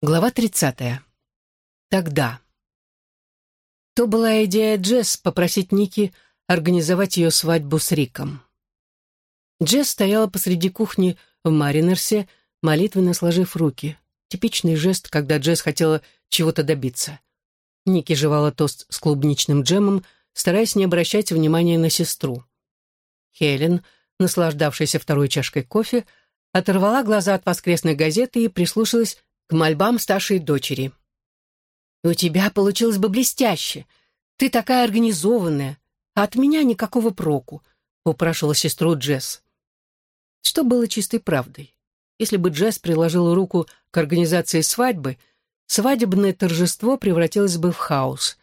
Глава 30. Тогда. То была идея Джесс попросить Ники организовать ее свадьбу с Риком. Джесс стояла посреди кухни в Маринерсе, молитвенно сложив руки. Типичный жест, когда Джесс хотела чего-то добиться. Ники жевала тост с клубничным джемом, стараясь не обращать внимания на сестру. Хелен, наслаждавшаяся второй чашкой кофе, оторвала глаза от воскресной газеты и прислушалась к мольбам старшей дочери. «У тебя получилось бы блестяще. Ты такая организованная, а от меня никакого проку», — упрашивала сестру Джесс. Что было чистой правдой. Если бы Джесс приложила руку к организации свадьбы, свадебное торжество превратилось бы в хаос.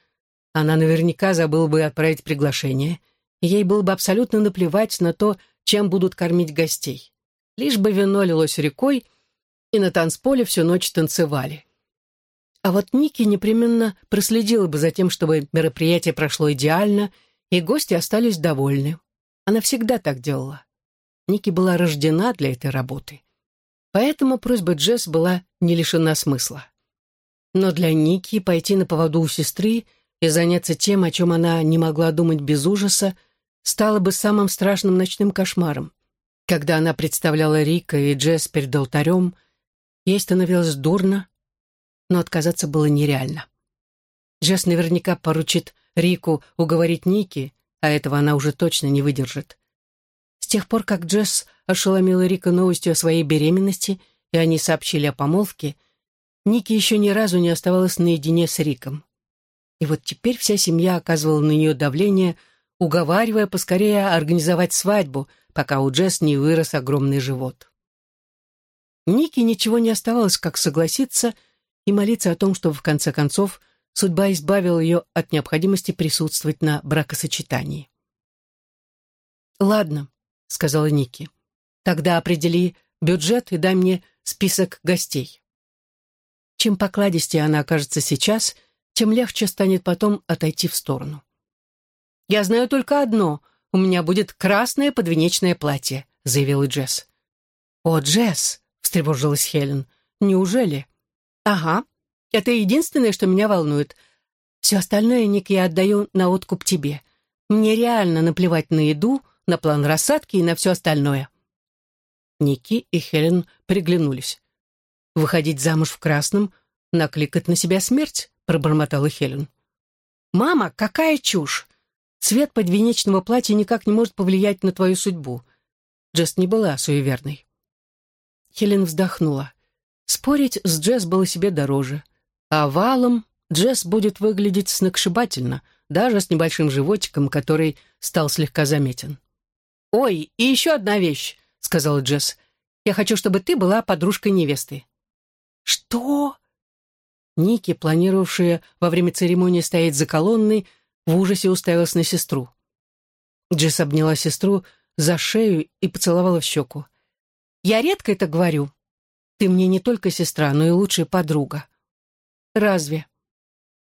Она наверняка забыла бы отправить приглашение, и ей было бы абсолютно наплевать на то, чем будут кормить гостей. Лишь бы вино лилось рекой — и на танцполе всю ночь танцевали. А вот Ники непременно проследила бы за тем, чтобы мероприятие прошло идеально, и гости остались довольны. Она всегда так делала. Ники была рождена для этой работы. Поэтому просьба Джесс была не лишена смысла. Но для Ники пойти на поводу у сестры и заняться тем, о чем она не могла думать без ужаса, стало бы самым страшным ночным кошмаром. Когда она представляла Рика и Джесс перед алтарем, Ей становилось дурно, но отказаться было нереально. Джесс наверняка поручит Рику уговорить Ники, а этого она уже точно не выдержит. С тех пор, как Джесс ошеломила Рика новостью о своей беременности, и они сообщили о помолвке, Ники еще ни разу не оставалась наедине с Риком. И вот теперь вся семья оказывала на нее давление, уговаривая поскорее организовать свадьбу, пока у Джесс не вырос огромный живот. Нике ничего не оставалось, как согласиться и молиться о том, чтобы в конце концов судьба избавила ее от необходимости присутствовать на бракосочетании. «Ладно», — сказала Ники, — «тогда определи бюджет и дай мне список гостей». Чем покладистее она окажется сейчас, тем легче станет потом отойти в сторону. «Я знаю только одно. У меня будет красное подвенечное платье», — заявила Джесс. «О, Джесс!» Встревожилась Хелен. «Неужели?» «Ага. Это единственное, что меня волнует. Все остальное, Ник, я отдаю на откуп тебе. Мне реально наплевать на еду, на план рассадки и на все остальное». Ники и Хелен приглянулись. «Выходить замуж в красном, накликать на себя смерть?» — пробормотала Хелен. «Мама, какая чушь! Цвет подвенечного платья никак не может повлиять на твою судьбу». Джест не была суеверной. Хелен вздохнула. Спорить с Джесс было себе дороже. А валом Джесс будет выглядеть сногсшибательно, даже с небольшим животиком, который стал слегка заметен. «Ой, и еще одна вещь», — сказала Джесс. «Я хочу, чтобы ты была подружкой невесты». «Что?» Ники, планировавшая во время церемонии стоять за колонной, в ужасе уставилась на сестру. Джесс обняла сестру за шею и поцеловала в щеку. Я редко это говорю. Ты мне не только сестра, но и лучшая подруга. Разве?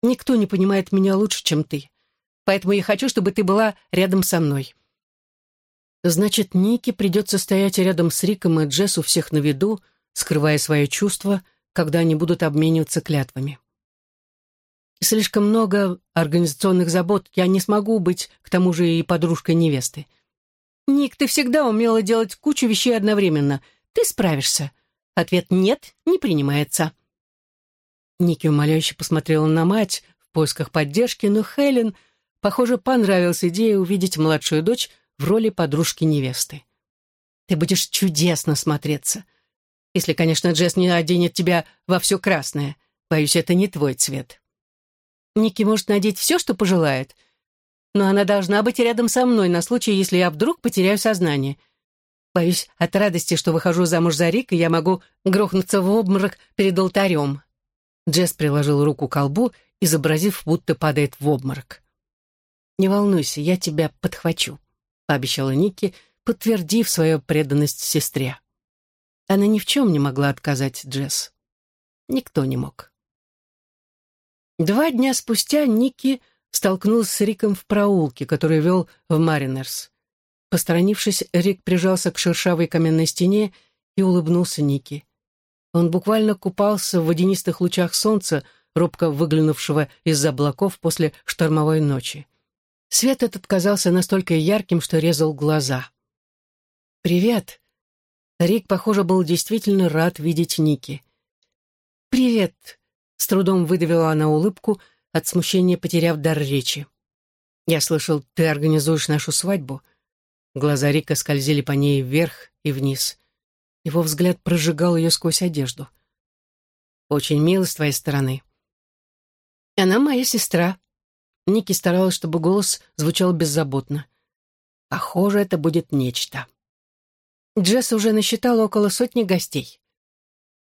Никто не понимает меня лучше, чем ты. Поэтому я хочу, чтобы ты была рядом со мной. Значит, Нике придется стоять рядом с Риком и Джесс у всех на виду, скрывая свои чувства, когда они будут обмениваться клятвами. Слишком много организационных забот, я не смогу быть, к тому же, и подружкой невесты. «Ник, ты всегда умела делать кучу вещей одновременно. Ты справишься». Ответ «нет» не принимается. Ники умоляюще посмотрела на мать в поисках поддержки, но Хелен, похоже, понравилась идея увидеть младшую дочь в роли подружки-невесты. «Ты будешь чудесно смотреться. Если, конечно, Джесс не оденет тебя во все красное. Боюсь, это не твой цвет». Ники может надеть все, что пожелает — но она должна быть рядом со мной на случай, если я вдруг потеряю сознание. Боюсь, от радости, что выхожу замуж за Рика, я могу грохнуться в обморок перед алтарем». Джесс приложил руку к колбу, изобразив, будто падает в обморок. «Не волнуйся, я тебя подхвачу», — пообещала Ники, подтвердив свою преданность сестре. Она ни в чем не могла отказать Джесс. Никто не мог. Два дня спустя Ники столкнулся с Риком в проулке, который вел в Маринерс. Посторонившись, Рик прижался к шершавой каменной стене и улыбнулся Нике. Он буквально купался в водянистых лучах солнца, робко выглянувшего из-за облаков после штормовой ночи. Свет этот казался настолько ярким, что резал глаза. «Привет!» Рик, похоже, был действительно рад видеть Ники. «Привет!» — с трудом выдавила она улыбку, от смущения потеряв дар речи. «Я слышал, ты организуешь нашу свадьбу?» Глаза Рика скользили по ней вверх и вниз. Его взгляд прожигал ее сквозь одежду. «Очень мило с твоей стороны». «Она моя сестра». Ники старалась, чтобы голос звучал беззаботно. «Похоже, это будет нечто». Джесс уже насчитала около сотни гостей.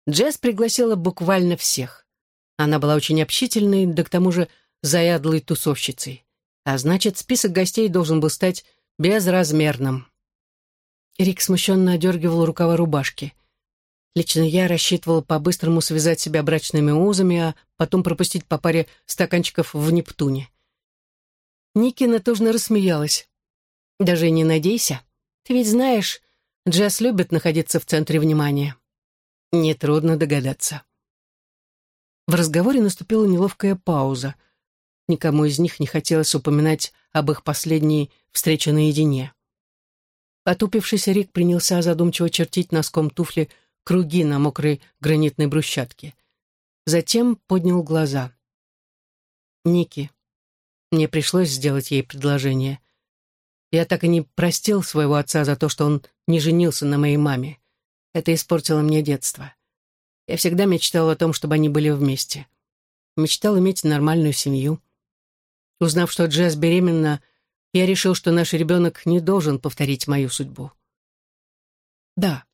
Джесс пригласила буквально всех. Она была очень общительной, да к тому же заядлой тусовщицей. А значит, список гостей должен был стать безразмерным. Рик смущенно одергивал рукава рубашки. Лично я рассчитывал по-быстрому связать себя брачными узами, а потом пропустить по паре стаканчиков в Нептуне. Ники натужно рассмеялась. «Даже не надейся. Ты ведь знаешь, Джесс любит находиться в центре внимания». Нетрудно догадаться. В разговоре наступила неловкая пауза. Никому из них не хотелось упоминать об их последней встрече наедине. Потупившийся Рик принялся задумчиво чертить носком туфли круги на мокрой гранитной брусчатке. Затем поднял глаза. «Ники, мне пришлось сделать ей предложение. Я так и не простил своего отца за то, что он не женился на моей маме. Это испортило мне детство. Я всегда мечтал о том, чтобы они были вместе. Мечтал иметь нормальную семью. Узнав, что Джесс беременна, я решил, что наш ребенок не должен повторить мою судьбу. Да,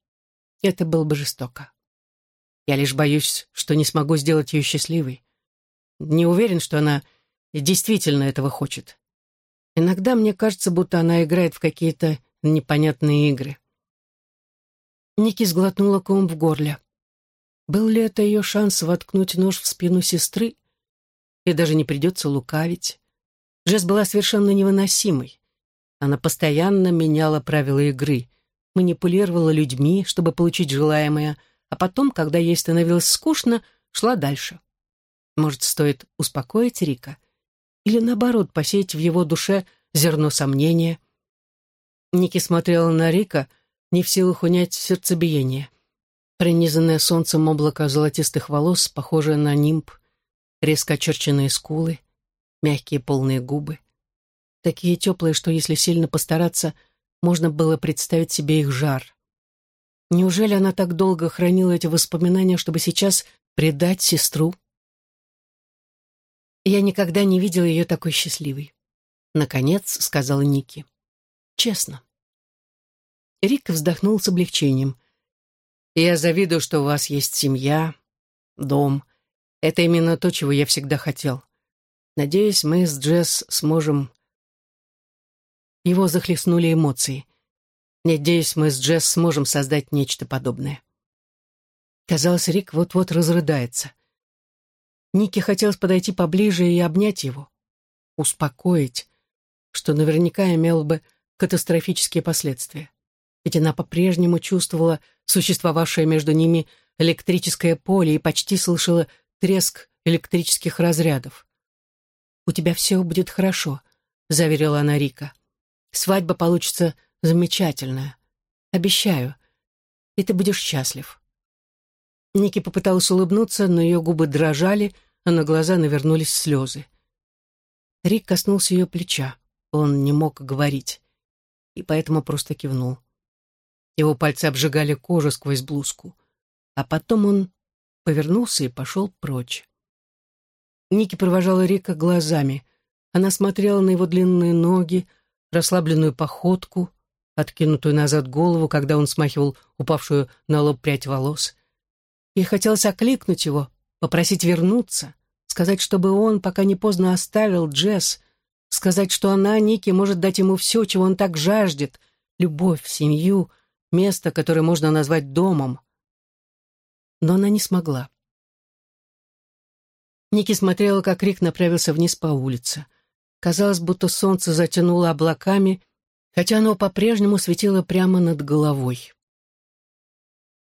это было бы жестоко. Я лишь боюсь, что не смогу сделать ее счастливой. Не уверен, что она действительно этого хочет. Иногда мне кажется, будто она играет в какие-то непонятные игры. Ники сглотнула ком в горле. Был ли это ее шанс воткнуть нож в спину сестры? И даже не придется лукавить. Джесс была совершенно невыносимой. Она постоянно меняла правила игры, манипулировала людьми, чтобы получить желаемое, а потом, когда ей становилось скучно, шла дальше. Может, стоит успокоить Рика? Или, наоборот, посеять в его душе зерно сомнения? Ники смотрела на Рика, не в силах унять сердцебиение. Пронизанное солнцем облако золотистых волос, похожее на нимб, резко очерченные скулы, мягкие полные губы. Такие теплые, что если сильно постараться, можно было представить себе их жар. Неужели она так долго хранила эти воспоминания, чтобы сейчас предать сестру? Я никогда не видела ее такой счастливой. Наконец, сказала Ники. Честно. Рик вздохнул с облегчением. «Я завидую, что у вас есть семья, дом. Это именно то, чего я всегда хотел. Надеюсь, мы с Джесс сможем...» Его захлестнули эмоции. «Надеюсь, мы с Джесс сможем создать нечто подобное». Казалось, Рик вот-вот разрыдается. Нике хотелось подойти поближе и обнять его. Успокоить, что наверняка имело бы катастрофические последствия ведь она по-прежнему чувствовала существовавшее между ними электрическое поле и почти слышала треск электрических разрядов. «У тебя все будет хорошо», — заверила она Рика. «Свадьба получится замечательная. Обещаю. И ты будешь счастлив». Ники попыталась улыбнуться, но ее губы дрожали, а на глаза навернулись слезы. Рик коснулся ее плеча. Он не мог говорить, и поэтому просто кивнул. Его пальцы обжигали кожу сквозь блузку. А потом он повернулся и пошел прочь. Ники провожала Рика глазами. Она смотрела на его длинные ноги, расслабленную походку, откинутую назад голову, когда он смахивал упавшую на лоб прядь волос. Ей хотелось окликнуть его, попросить вернуться, сказать, чтобы он, пока не поздно, оставил Джесс, сказать, что она, Ники, может дать ему все, чего он так жаждет — любовь, семью, место, которое можно назвать домом. Но она не смогла. Ники смотрела, как Рик направился вниз по улице. Казалось, будто солнце затянуло облаками, хотя оно по-прежнему светило прямо над головой.